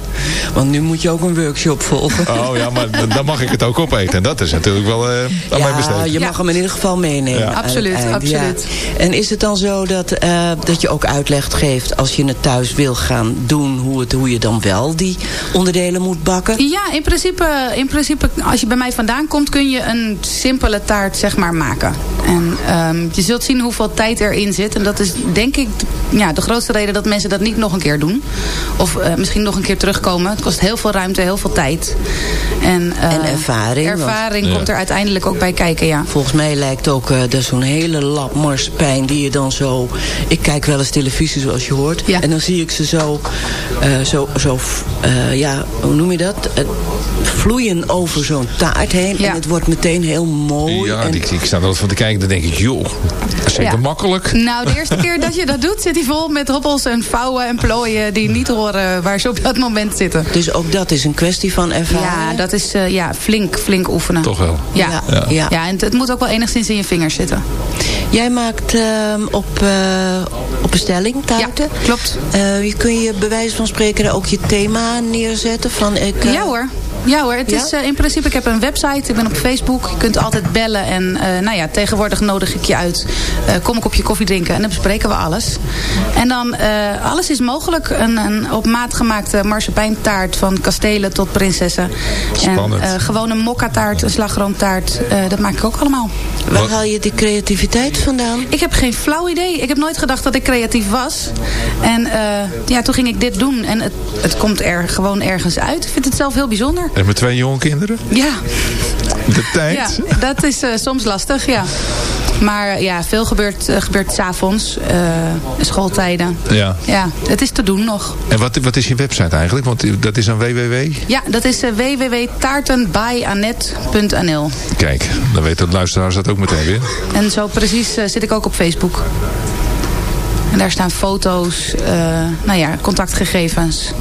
Want nu moet je ook een workshop volgen. Oh ja, maar dan- mag ik het ook opeten. En dat is natuurlijk wel eh, aan mij Ja, besteed. je mag hem in ieder geval meenemen. Ja. Absoluut, absoluut. En is het dan zo dat, eh, dat je ook uitleg geeft... als je het thuis wil gaan doen... hoe, het, hoe je dan wel die onderdelen moet bakken? Ja, in principe, in principe, als je bij mij vandaan komt, kun je een simpele taart zeg maar maken. En ehm, je zult zien hoeveel tijd erin zit. En dat is denk ik ja, de grootste reden dat mensen dat niet nog een keer doen. Of eh, misschien nog een keer terugkomen. Het kost heel veel ruimte, heel veel tijd. En, eh, En ervaring, Ervaring komt er uiteindelijk ook bij kijken, ja. Volgens mij lijkt ook dat zo'n hele lap marsepein die je dan zo... Ik kijk wel eens televisie zoals je hoort. En dan zie ik ze zo, eh, zo, zo eh, ja, hoe noem je dat? Eh, vloeien over zo'n taart heen. En het wordt meteen heel mooi. Ja, en, ik, ik sta er altijd van te kijken. Dan denk ik, joh, dat is zeker Ja. makkelijk. Nou, de eerste keer dat je dat doet, zit hij vol met hobbels en vouwen en plooien die niet horen waar ze op dat moment zitten. Dus ook dat is een kwestie van ervaring? Ja, dat is eh, ja, flink, flink oefenen. Toch wel. Ja, Ja. ja. Ja. en het, het moet ook wel enigszins in je vingers zitten. Jij maakt ehm, op, eh, op bestelling taarten? Ja, klopt. Eh, je kun je bij wijze van spreken ook je thema neerzetten? Van, ik, eh, Ja hoor. Ja hoor, het Ja? is eh, in principe, ik heb een website, ik ben op Facebook. Je kunt altijd bellen en eh, nou ja, tegenwoordig nodig ik je uit. Eh, kom ik op je koffie drinken en dan bespreken we alles. En dan, eh, alles is mogelijk. Een, een op maat gemaakte marsepeintaart van kastelen tot prinsessen. Spannend. En eh, gewoon een mokkataart, een slagroomtaart, eh, dat maak ik ook allemaal. Waar haal je die creativiteit vandaan? Ik heb geen flauw idee. Ik heb nooit gedacht dat ik creatief was. En eh, ja, toen ging ik dit doen. En het, het komt er gewoon ergens uit. Ik vind het zelf heel bijzonder. En met twee jonge kinderen? Ja, De tijd? ja dat is eh, soms lastig, ja. Maar ja, veel gebeurt, eh, gebeurt s'avonds, eh schooltijden. Ja. Ja, het is te doen nog. En wat, wat is je website eigenlijk? Want dat is een www. Ja, dat is uh, www.taartenbyanet.nl Kijk, dan weten de luisteraars dat ook meteen weer. En zo precies uh, zit ik ook op Facebook. En daar staan foto's, uh, nou ja, contactgegevens.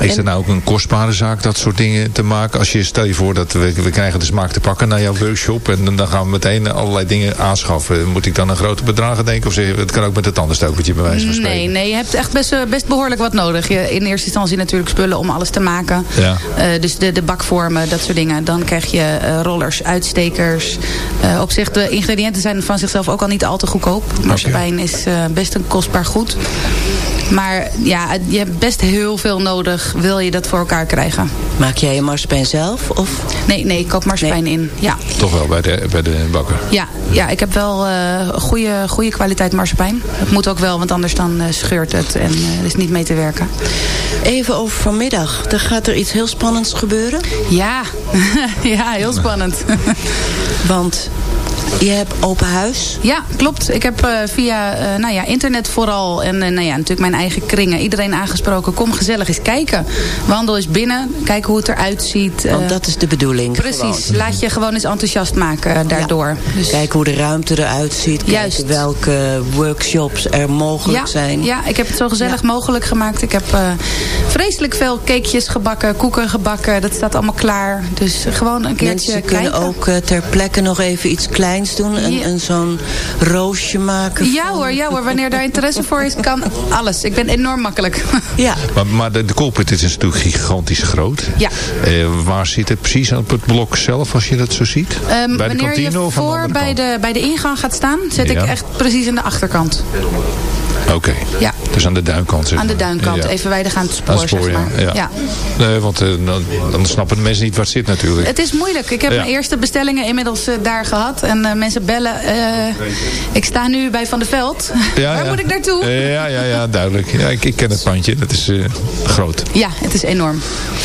Is het nou ook een kostbare zaak dat soort dingen te maken? Als je stel je voor dat we, we krijgen de smaak te pakken naar jouw workshop en dan gaan we meteen allerlei dingen aanschaffen. Moet ik dan een grote bedragen denken? Of zeg je, het kan ook met het tandenstokertje bij wijze van spreken? Nee, nee, je hebt echt best, eh, best behoorlijk wat nodig. Je, in eerste instantie natuurlijk spullen om alles te maken. Ja. Eh, dus de, de bakvormen, dat soort dingen. Dan krijg je eh, rollers, uitstekers. Op zich, de ingrediënten zijn van zichzelf ook al niet al te goedkoop. Marsepein is best een kostbaar goed. Maar ja, je hebt best heel veel nodig. Wil je dat voor elkaar krijgen? Maak jij je marsepein zelf? Of? Nee, nee, ik koop marsepein in. Ja. Toch wel bij de, bij de bakker. Ja, ja, ik heb wel eh goede, goede kwaliteit marsepein. Dat moet ook wel, want anders dan eh, scheurt het en eh, is niet mee te werken. Even over vanmiddag. Er gaat er iets heel spannends gebeuren? Ja, *laughs* ja heel spannend. *laughs* Want je hebt open huis. Ja, klopt. Ik heb eh, via eh, nou ja, internet vooral en eh, nou ja, natuurlijk mijn eigen kringen iedereen aangesproken. Kom gezellig eens kijken. Wandel eens binnen. Kijken hoe het eruit ziet. Want dat is de bedoeling. Precies. gewoon. Laat je gewoon eens enthousiast maken daardoor. Dus, Kijken hoe de ruimte eruit ziet. Juist. Kijken welke workshops er mogelijk ja, zijn. ja, ik heb het zo gezellig mogelijk gemaakt. Ik heb vreselijk veel cakejes gebakken, koeken gebakken. Dat staat allemaal klaar. Dus gewoon een keertje Mensen kunnen kijken. ook ter plekke nog even iets kleins doen. Een, Ja. een zo'n roosje maken. Ja hoor, ja hoor. Wanneer daar interesse voor is, kan alles. Ik ben enorm makkelijk. *laughs* Ja. Maar, maar de, de is natuurlijk gigantisch groot. Ja. Eh, waar zit het precies op het blok zelf als je dat zo ziet? Ehm, bij de wanneer kantine je of aan de voor bij de, bij de ingang gaat staan, zet Ja. ik echt precies aan de achterkant. Oké. Ja. Dus aan de duinkant. zeg Aan de maar. duinkant, Ja. evenwijdig aan het spoor, Aan het spoor, zeg maar. ja. ja. Nee, want eh, dan, dan snappen de mensen niet waar het zit natuurlijk. Het is moeilijk. Ik heb Ja. mijn eerste bestellingen inmiddels eh, daar gehad. En eh, mensen bellen. eh, ik sta nu bij Van der Veld. Ja, *laughs* Waar ja. moet ik naartoe? Ja, ja, ja, duidelijk. Ja, ik, ik ken het pandje. Dat is eh, groot. Ja, het is enorm.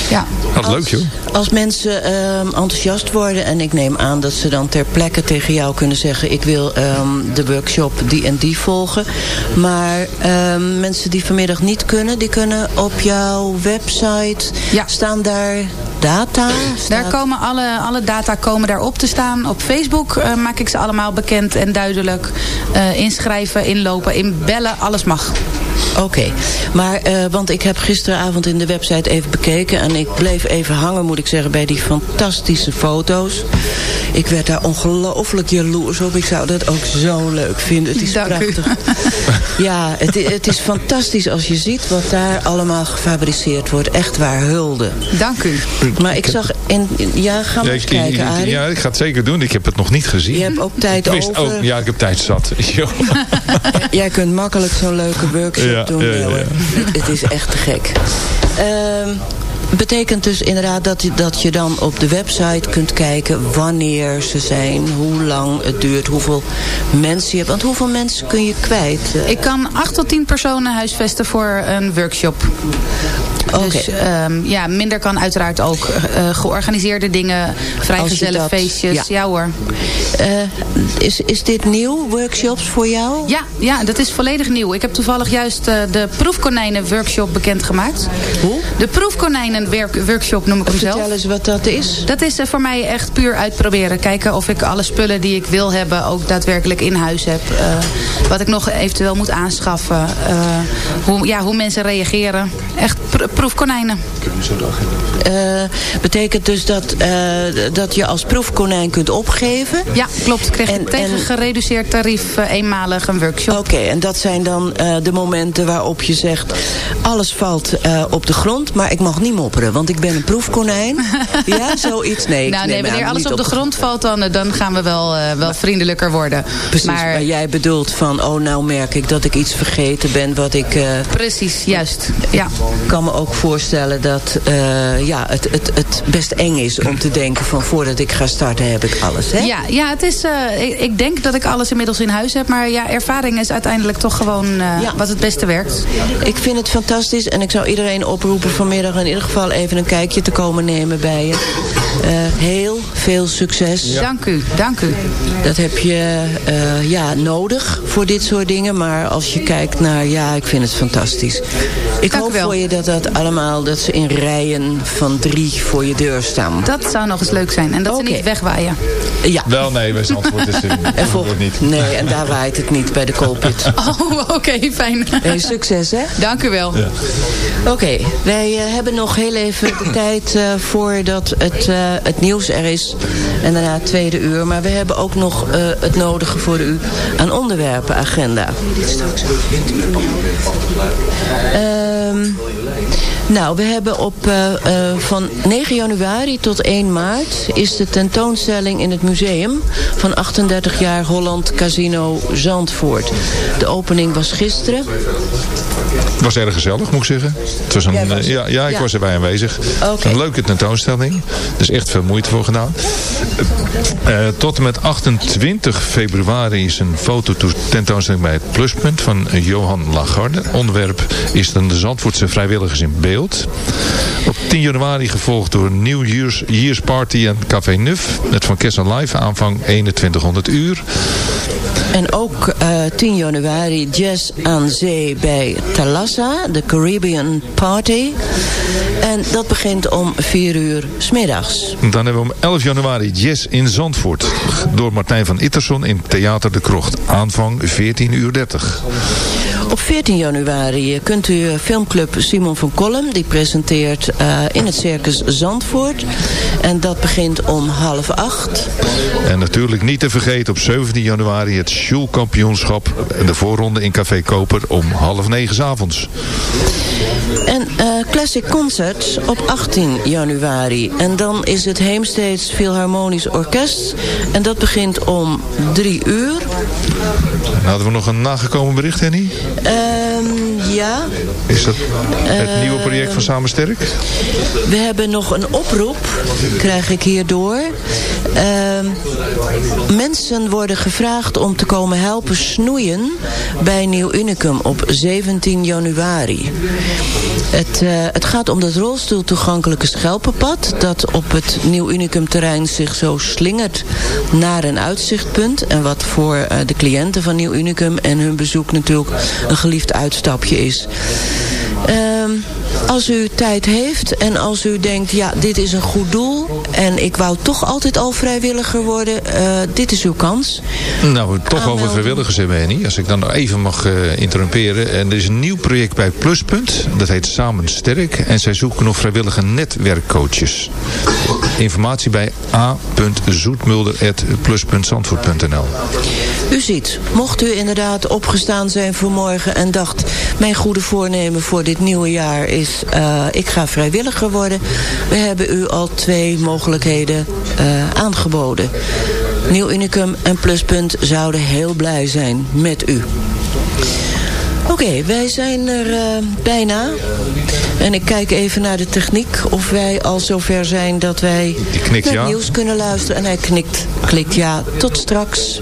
Ja. Wat leuk, joh. Als mensen ehm, enthousiast worden en ik neem aan dat ze dan ter plekke tegen jou kunnen zeggen... ik wil ehm, de workshop die en die volgen. Maar ehm, mensen die vanmiddag niet kunnen, die kunnen op jouw website... staan daar data? Daar komen alle, alle data komen daarop te staan. Op Facebook eh, maak ik ze allemaal bekend en duidelijk. Eh, inschrijven, inlopen, inbellen, alles mag. Oké, maar eh, want ik heb gisteravond in de website even bekeken... en ik bleef even hangen, moet ik zeggen, bij die fantastische foto's. Ik werd daar ongelooflijk jaloers op. Ik zou dat ook zo leuk vinden. Het is Dank u. prachtig. *laughs* Ja, het, het is fantastisch als je ziet wat daar allemaal gefabriceerd wordt. Echt waar, hulde. Dank u. Maar ik zag... In, ja, ga maar Ja, eens ik, kijken, ik- Arie. ja, ik ga het zeker doen. Ik heb het nog niet gezien. Je hebt ook tijd Ik wist over. ook- ja, ik heb tijd zat. *laughs* Jo. *laughs* Jij kunt makkelijk zo'n leuke workshop Ja, doen. ja, ja, hoor. ja. Het, het is echt te gek. Ehm, betekent dus inderdaad dat je, dat je dan op de website kunt kijken wanneer ze zijn, hoe lang het duurt, hoeveel mensen je hebt. Want hoeveel mensen kun je kwijt? Ik kan 8 tot 10 personen huisvesten voor een workshop. Dus ehm, ja, minder kan uiteraard ook. Eh, georganiseerde dingen, vrijgezelle dat- feestjes. ja. Ja. hoor. Eh, is, is dit nieuw, workshops voor jou? Ja, ja, dat is volledig nieuw. Ik heb toevallig juist eh, de proefkonijnen workshop bekendgemaakt. Hoe? De proefkonijnen werk- workshop noem ik hem zelf. Vertel eens wat dat is. Dat is eh, voor mij echt puur uitproberen. Kijken of ik alle spullen die ik wil hebben ook daadwerkelijk in huis heb. Eh, wat ik nog eventueel moet aanschaffen. Eh, hoe, ja, hoe mensen reageren. Echt pr- proefkonijnen. Eh, betekent dus dat, eh, dat je als proefkonijn kunt opgeven? Ja, klopt. Ik kreeg En- tegen en- gereduceerd tarief eenmalig een workshop. Oké, en dat zijn dan eh, de momenten waarop je zegt... alles valt eh, op de grond, maar ik mag niet mopperen... want ik ben een proefkonijn. *laughs* ja, zoiets? Nee, nou, nee, wanneer alles op de grond valt, dan, dan gaan we wel, eh, wel vriendelijker worden. Precies, maar, maar, jij bedoelt van... oh, nou merk ik dat ik iets vergeten ben wat ik... eh, precies, juist. Ja. Ik kan me ook voorstellen dat eh, ja, het, het, het best eng is om te denken van... voordat ik ga starten heb ik alles, hè? Ja, ja het is, ik, ik denk dat ik alles inmiddels in huis heb. Maar ja, ervaring is uiteindelijk toch gewoon wat het beste werkt. Ik vind het fantastisch en ik zou iedereen oproepen vanmiddag in ieder geval geval even een kijkje te komen nemen bij je. Eh, heel veel succes. Dank u, dank u. Dat heb je eh, ja, nodig voor dit soort dingen. Maar als je kijkt naar, ja, ik vind het fantastisch. Ik Dank hoop wel. voor je dat dat allemaal, dat ze in rijen van drie voor je deur staan. Dat zou nog eens leuk zijn. En dat ze niet wegwaaien. Ja. Wel, nee, bij Zandvoort is het niet. Nee, en daar waait het niet bij de koolpit. *laughs* Oh, oké, fijn. Hey, succes, hè? Dank u wel. Oké, wij eh, hebben nog heel even de *laughs* tijd eh, voordat het, eh, het nieuws er is. En daarna het tweede uur. Maar we hebben ook nog eh, het nodige voor u aan onderwerpenagenda. Ehm nou, we hebben op eh, eh, van 9 januari tot 1 maart is de tentoonstelling in het museum van 38 jaar Holland Casino Zandvoort. De opening was gisteren. Het was erg gezellig, moet ik zeggen. Het was een, was eh, ja, ja, ik Ja. was erbij aanwezig. Een leuke tentoonstelling. Er is echt veel moeite voor gedaan. Tot en met 28 februari is een fototentoonstelling bij het Pluspunt van Johan Lagarde. Onderwerp is dan de Zandvoortse vrijwilligers in beeld. Op 10 januari gevolgd door een New Year's, Year's Party en Café Nuf. Met Van Kessel Live aanvang 2100 uur. En ook eh, 10 januari jazz aan zee bij Thalassa, de Caribbean Party. En dat begint om 4 uur smiddags. Dan hebben we om 11 januari Jazz in Zandvoort. Door Martijn van Itterson in Theater de Krocht. Aanvang 14 uur 30. Op 14 januari kunt u eh, filmclub Simon van Kolm. Die presenteert eh, in het Circus Zandvoort. En dat begint om half acht. En natuurlijk niet te vergeten op 17 januari het Sjoelkampioenschap. De voorronde in Café Koper om half negen 's avonds. En eh, Classic Concert op 18 januari. En dan is het Heemsteeds Philharmonisch Orkest. En dat begint om 3 uur. En hadden we nog een nagekomen bericht, Henny? Ehm, ja, Is dat het nieuwe project van Samen Sterk? we hebben nog een oproep, krijg ik hierdoor. Ehm, mensen worden gevraagd om te komen helpen snoeien bij Nieuw Unicum op 17 januari. Het, eh, het gaat om dat rolstoeltoegankelijke schelpenpad... dat op het Nieuw Unicum terrein zich zo slingert naar een uitzichtpunt. En wat voor eh, de cliënten van Nieuw Unicum en hun bezoek natuurlijk een geliefd uitstapje is. Ehm, als u tijd heeft en als u denkt, ja, dit is een goed doel... en ik wou toch altijd al vrijwilliger worden, eh, dit is uw kans. Nou, we toch over vrijwilligers hebben, Henny. Als ik dan nog even mag interrumperen. En er is een nieuw project bij Pluspunt. Dat heet Samen Sterk. En zij zoeken nog vrijwillige netwerkcoaches. Informatie bij a.zoetmulder.plus.zandvoort.nl U ziet, mocht u inderdaad opgestaan zijn voor morgen en dacht... mijn goede voornemen voor dit nieuwe jaar is... eh, ik ga vrijwilliger worden. We hebben u al twee mogelijkheden eh, aangeboden. Nieuw Unicum en Pluspunt zouden heel blij zijn met u. Oké, wij zijn er eh, bijna. En ik kijk even naar de techniek of wij al zover zijn dat wij knikt naar het ja. nieuws kunnen luisteren. En hij knikt, klikt ja. Tot straks.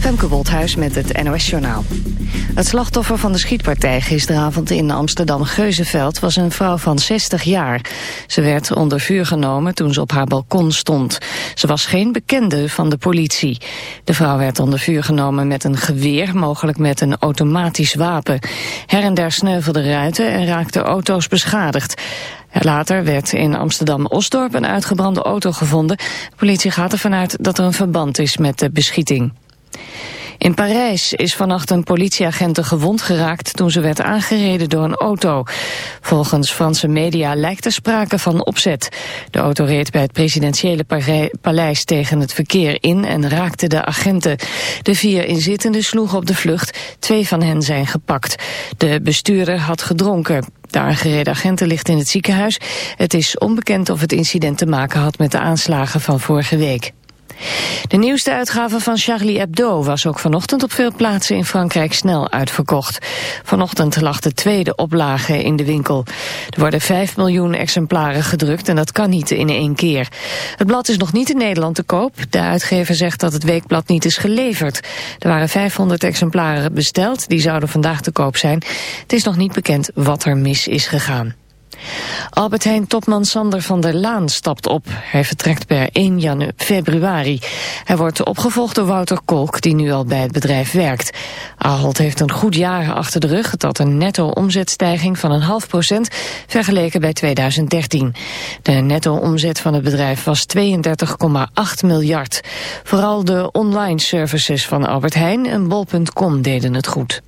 Femke Wolthuis met het NOS Journaal. Het slachtoffer van de schietpartij gisteravond in Amsterdam-Geuzenveld was een vrouw van 60 jaar. Ze werd onder vuur genomen toen ze op haar balkon stond. Ze was geen bekende van de politie. De vrouw werd onder vuur genomen met een geweer, mogelijk met een automatisch wapen. Her en der sneuvelden ruiten en raakten auto's beschadigd. Later werd in Amsterdam-Osdorp een uitgebrande auto gevonden. De politie gaat ervan uit dat er een verband is met de beschieting. In Parijs is vannacht een politieagent gewond geraakt toen ze werd aangereden door een auto. Volgens Franse media lijkt er sprake van opzet. De auto reed bij het presidentiële paleis tegen het verkeer in en raakte de agenten. De vier inzittenden sloegen op de vlucht, twee van hen zijn gepakt. De bestuurder had gedronken. De aangereden agenten ligt in het ziekenhuis. Het is onbekend of het incident te maken had met de aanslagen van vorige week. De nieuwste uitgave van Charlie Hebdo was ook vanochtend op veel plaatsen in Frankrijk snel uitverkocht. Vanochtend lag de tweede oplage in de winkel. Er worden 5 miljoen exemplaren gedrukt en dat kan niet in één keer. Het blad is nog niet in Nederland te koop. De uitgever zegt dat het weekblad niet is geleverd. Er waren 500 exemplaren besteld, die zouden vandaag te koop zijn. Het is nog niet bekend wat er mis is gegaan. Albert Heijn topman Sander van der Laan stapt op. Hij vertrekt per 1 janu februari. Hij wordt opgevolgd door Wouter Kolk, die nu al bij het bedrijf werkt. Ahold heeft een goed jaar achter de rug. Dat een netto omzetstijging van een half procent vergeleken bij 2013. De netto omzet van het bedrijf was 32,8 miljard. Vooral de online services van Albert Heijn en bol.com deden het goed.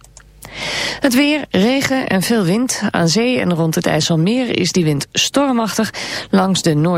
Het weer, regen en veel wind. Aan zee en rond het IJsselmeer is die wind stormachtig langs de noord